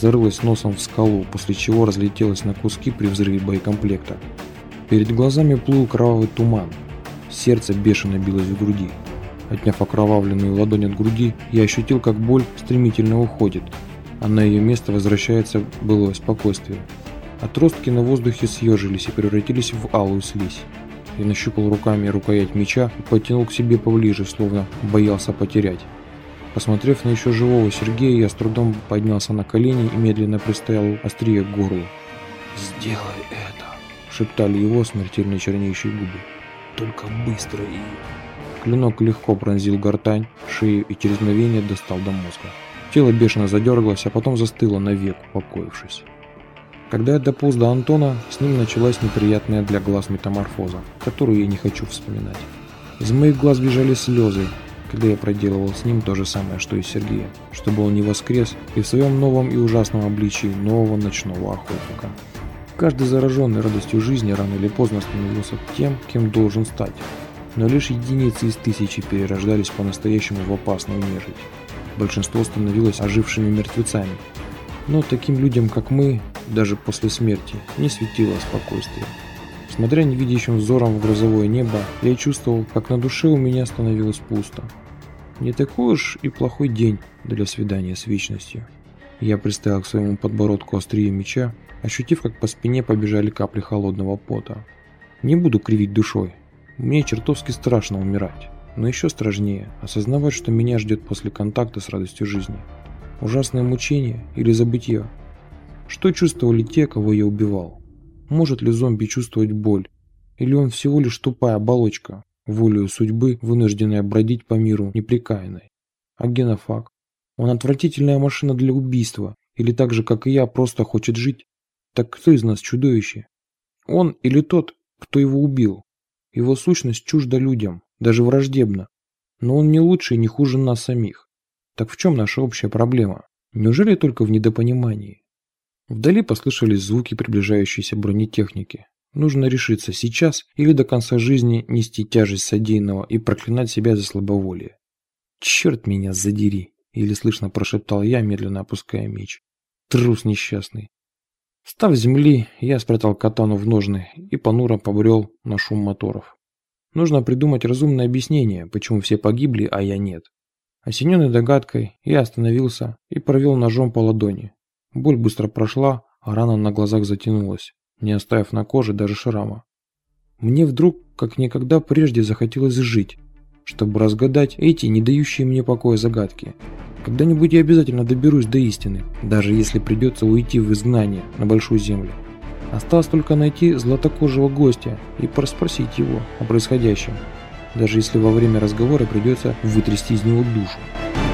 зарылась носом в скалу, после чего разлетелась на куски при взрыве боекомплекта. Перед глазами плыл кровавый туман. Сердце бешено билось в груди. Отняв окровавленную ладонь от груди, я ощутил, как боль стремительно уходит, а на ее место возвращается былое спокойствие. Отростки на воздухе съежились и превратились в алую слизь. Я нащупал руками рукоять меча и потянул к себе поближе, словно боялся потерять. Посмотрев на еще живого Сергея, я с трудом поднялся на колени и медленно пристоял острие к горлу. «Сделай это!» – шептали его смертельно чернеющие губы. «Только быстро и...» Клинок легко пронзил гортань, шею и через мгновение достал до мозга. Тело бешено задергалось, а потом застыло навек, упокоившись. Когда я дополз до Антона, с ним началась неприятная для глаз метаморфоза, которую я не хочу вспоминать. Из моих глаз бежали слезы, когда я проделывал с ним то же самое, что и Сергея, чтобы он не воскрес и в своем новом и ужасном обличии нового ночного охотника. Каждый зараженный радостью жизни рано или поздно становился тем, кем должен стать. Но лишь единицы из тысячи перерождались по-настоящему в опасную нежить. Большинство становилось ожившими мертвецами. Но таким людям, как мы, даже после смерти, не светило спокойствие. Смотря невидящим взором в грозовое небо, я чувствовал, как на душе у меня становилось пусто. Не такой уж и плохой день для свидания с вечностью. Я приставил к своему подбородку острие меча, ощутив, как по спине побежали капли холодного пота. Не буду кривить душой. Мне чертовски страшно умирать. Но еще страшнее осознавать, что меня ждет после контакта с радостью жизни. Ужасное мучение или забытье. Что чувствовали те, кого я убивал? Может ли зомби чувствовать боль? Или он всего лишь тупая оболочка, волею судьбы, вынужденная бродить по миру неприкаянной? А генофаг? Он отвратительная машина для убийства, или так же, как и я, просто хочет жить? Так кто из нас чудовище? Он или тот, кто его убил? Его сущность чужда людям, даже враждебна. Но он не лучше и не хуже нас самих. Так в чем наша общая проблема? Неужели только в недопонимании? Вдали послышались звуки приближающейся бронетехники. Нужно решиться сейчас или до конца жизни нести тяжесть содеянного и проклинать себя за слабоволие. «Черт меня задери!» – или слышно прошептал я, медленно опуская меч. Трус несчастный. Став земли, я спрятал катану в ножны и понуро побрел на шум моторов. Нужно придумать разумное объяснение, почему все погибли, а я нет. Осененный догадкой, я остановился и провел ножом по ладони, Боль быстро прошла, а рана на глазах затянулась, не оставив на коже даже шрама. Мне вдруг, как никогда прежде, захотелось жить, чтобы разгадать эти не дающие мне покоя загадки. Когда-нибудь я обязательно доберусь до истины, даже если придется уйти в изгнание на Большую Землю. Осталось только найти златокожего гостя и проспросить его о происходящем, даже если во время разговора придется вытрясти из него душу.